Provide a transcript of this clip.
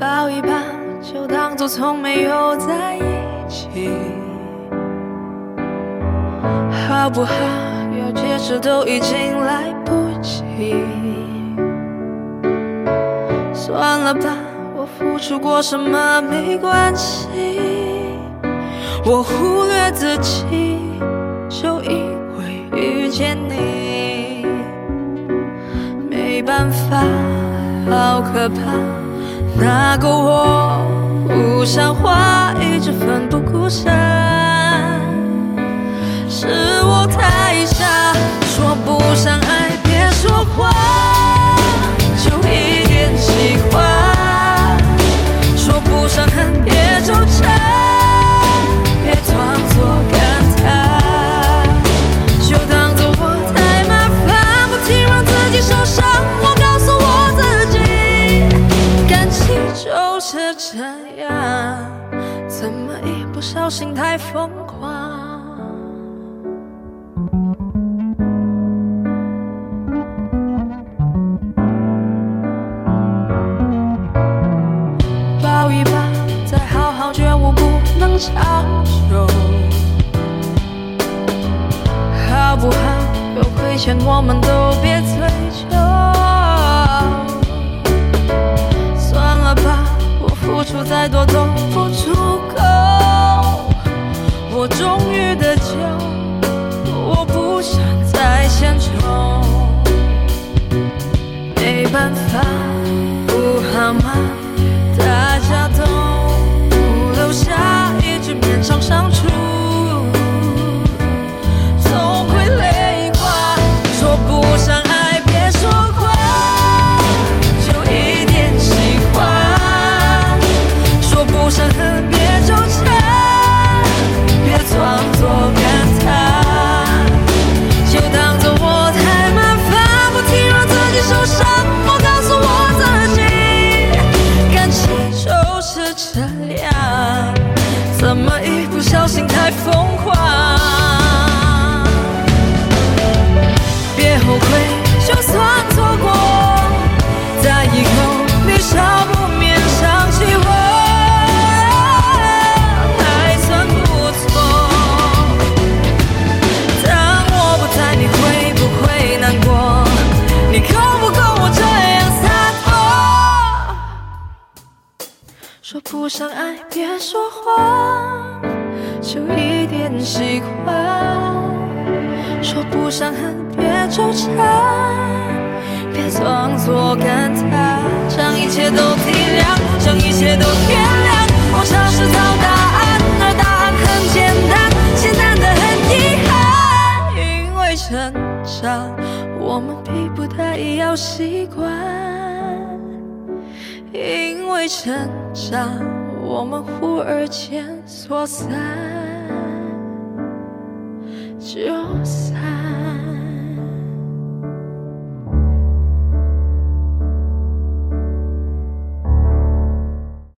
抱一抱，就当作从没有在一起，好不好？要解释都已经来不及。算了吧，我付出过什么没关系，我忽略自己，就因为遇见你，没办法，好可怕。那个我不像话，一直奋不顾身，是我太傻，说不上爱别说谎，是这样，怎么一不小心太疯狂？抱一抱，再好好觉悟，不能长久，好不好？有亏欠我们都别追办法，不好吗？说不上爱，别说谎，就一点喜欢。说不上恨，别纠缠，别装作感叹，将一切都体谅，将一切都原谅。我尝试找答案，而答案很简单，简单的很遗憾。因为成长，我们逼不得已要习惯。因为成长，我们忽而间说散就散。